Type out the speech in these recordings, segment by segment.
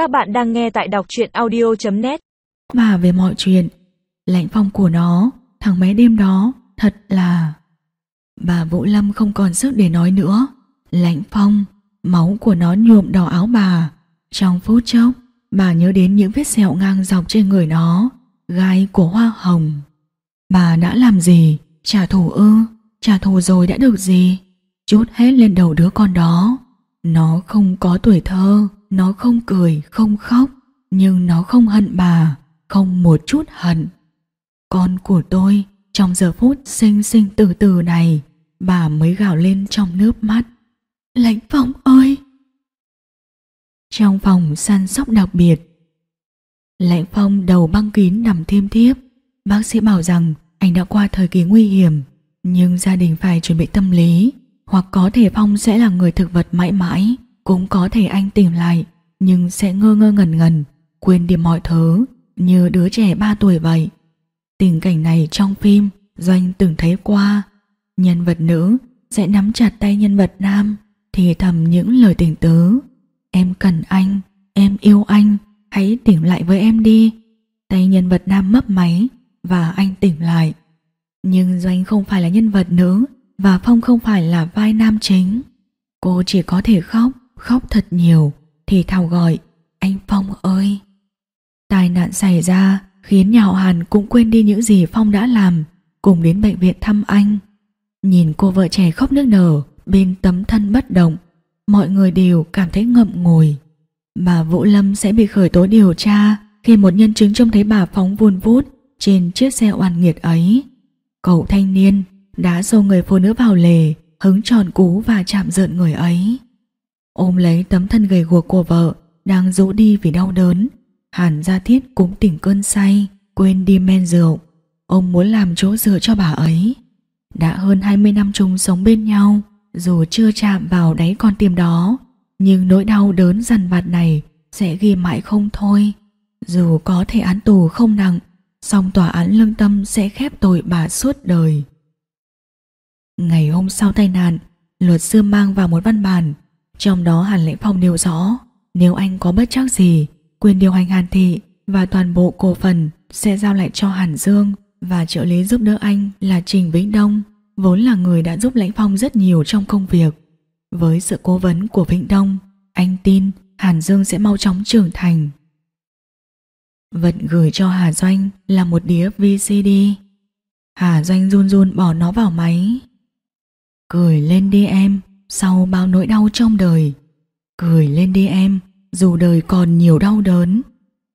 Các bạn đang nghe tại đọc truyện audio.net Và về mọi chuyện, Lãnh phong của nó, Thằng bé đêm đó, Thật là Bà Vũ Lâm không còn sức để nói nữa. Lãnh phong, Máu của nó nhuộm đỏ áo bà. Trong phút chốc, Bà nhớ đến những vết sẹo ngang dọc trên người nó, Gai của hoa hồng. Bà đã làm gì? Trả thù ư? Trả thù rồi đã được gì? Chút hết lên đầu đứa con đó. Nó không có tuổi thơ. Nó không cười, không khóc, Nhưng nó không hận bà, Không một chút hận. Con của tôi, Trong giờ phút sinh sinh từ từ này, Bà mới gào lên trong nước mắt. Lãnh phong ơi! Trong phòng săn sóc đặc biệt, Lãnh phong đầu băng kín nằm thiêm thiếp. Bác sĩ bảo rằng anh đã qua thời kỳ nguy hiểm, Nhưng gia đình phải chuẩn bị tâm lý, Hoặc có thể Phong sẽ là người thực vật mãi mãi. Cũng có thể anh tỉnh lại, Nhưng sẽ ngơ ngơ ngẩn ngẩn, Quên đi mọi thứ, Như đứa trẻ 3 tuổi vậy. Tình cảnh này trong phim, Doanh từng thấy qua. Nhân vật nữ sẽ nắm chặt tay nhân vật nam, Thì thầm những lời tình tứ. Em cần anh, Em yêu anh, Hãy tỉnh lại với em đi. Tay nhân vật nam mấp máy, Và anh tỉnh lại. Nhưng Doanh không phải là nhân vật nữ, Và Phong không phải là vai nam chính. Cô chỉ có thể khóc Khóc thật nhiều, Thì thào gọi, Anh Phong ơi. Tai nạn xảy ra Khiến nhà họ Hàn cũng quên đi những gì Phong đã làm, Cùng đến bệnh viện thăm anh. Nhìn cô vợ trẻ khóc nước nở, Bên tấm thân bất động, Mọi người đều cảm thấy ngậm ngùi. Bà Vũ Lâm sẽ bị khởi tố điều tra Khi một nhân chứng trông thấy bà phóng vun vút Trên chiếc xe oan nghiệt ấy. Cậu thanh niên Đã xô người phụ nữ vào lề, Hứng tròn cú và chạm giận người ấy. Ôm lấy tấm thân gầy guộc của vợ, Đang rũ đi vì đau đớn. Hàn Gia Thiết cũng tỉnh cơn say, Quên đi men rượu. Ông muốn làm chỗ dựa cho bà ấy. Đã hơn 20 năm chung sống bên nhau, Dù chưa chạm vào đáy con tim đó, Nhưng nỗi đau đớn dằn vặt này Sẽ ghi mãi không thôi. Dù có thể án tù không nặng, song tòa án lương tâm sẽ khép tội bà suốt đời. Ngày hôm sau tai nạn, Luật sư mang vào một văn bản trong đó Hàn Lĩnh Phong nêu rõ, Nếu anh có bất chắc gì, Quyền điều hành Hàn Thị Và toàn bộ cổ phần sẽ giao lại cho Hàn Dương Và trợ lý giúp đỡ anh là Trình Vĩnh Đông, Vốn là người đã giúp Lãnh Phong rất nhiều trong công việc. Với sự cố vấn của Vĩnh Đông, Anh tin Hàn Dương sẽ mau chóng trưởng thành. Vật gửi cho Hà Doanh là một đĩa VCD Hà Doanh run run bỏ nó vào máy, Cười lên đi em. Sau bao nỗi đau trong đời Cười lên đi em Dù đời còn nhiều đau đớn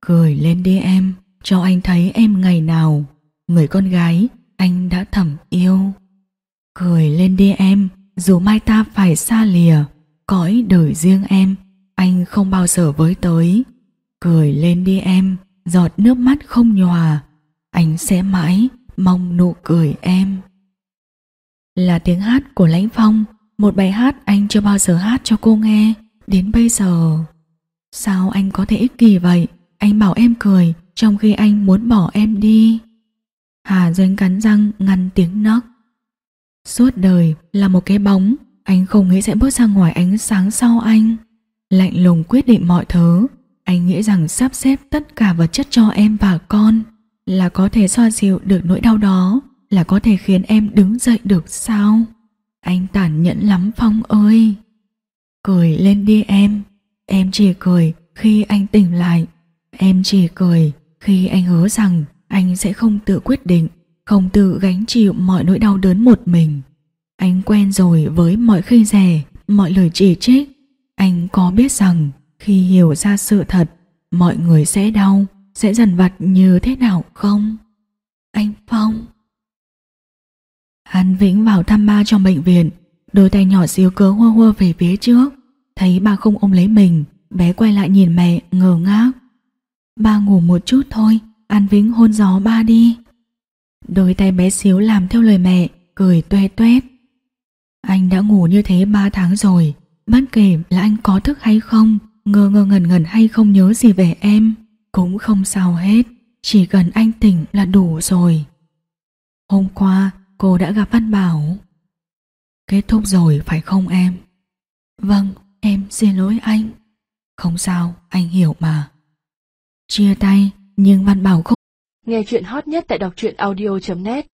Cười lên đi em Cho anh thấy em ngày nào Người con gái anh đã thầm yêu. Cười lên đi em Dù mai ta phải xa lìa Cõi đời riêng em Anh không bao giờ với tới. Cười lên đi em Giọt nước mắt không nhòa Anh sẽ mãi mong nụ cười em. Là tiếng hát của Lãnh Phong, một bài hát anh chưa bao giờ hát cho cô nghe, đến bây giờ. Sao anh có thể ích kỷ vậy? Anh bảo em cười, trong khi anh muốn bỏ em đi. Hà Doanh cắn răng ngăn tiếng nấc. Suốt đời là một cái bóng, anh không nghĩ sẽ bước ra ngoài ánh sáng sau anh. Lạnh lùng quyết định mọi thứ, anh nghĩ rằng sắp xếp tất cả vật chất cho em và con là có thể xoa dịu được nỗi đau đó là có thể khiến em đứng dậy được sao? Anh tàn nhẫn lắm Phong ơi! Cười lên đi em, em chỉ cười khi anh tỉnh lại. Em chỉ cười khi anh hứa rằng anh sẽ không tự quyết định, không tự gánh chịu mọi nỗi đau đớn một mình. Anh quen rồi với mọi khi rẻ, mọi lời chỉ trích. Anh có biết rằng khi hiểu ra sự thật, mọi người sẽ đau, sẽ dần vặt như thế nào không? Anh Phong... Hắn Vĩnh vào thăm ba trong bệnh viện, đôi tay nhỏ xíu cớ hua hua về phía trước. Thấy ba không ôm lấy mình, bé quay lại nhìn mẹ ngờ ngác. Ba ngủ một chút thôi, An Vĩnh hôn gió ba đi. Đôi tay bé xíu làm theo lời mẹ, cười tuê tuét. Anh đã ngủ như thế ba tháng rồi, bất kể là anh có thức hay không, ngơ ngơ ngẩn ngẩn hay không nhớ gì về em, cũng không sao hết, chỉ cần anh tỉnh là đủ rồi. Hôm qua, cô đã gặp Văn Bảo. Kết thúc rồi phải không em? Vâng, em xin lỗi anh. Không sao, anh hiểu mà. Chia tay, nhưng Văn Bảo không Nghe chuyện hot nhất tại đọc truyện audio.net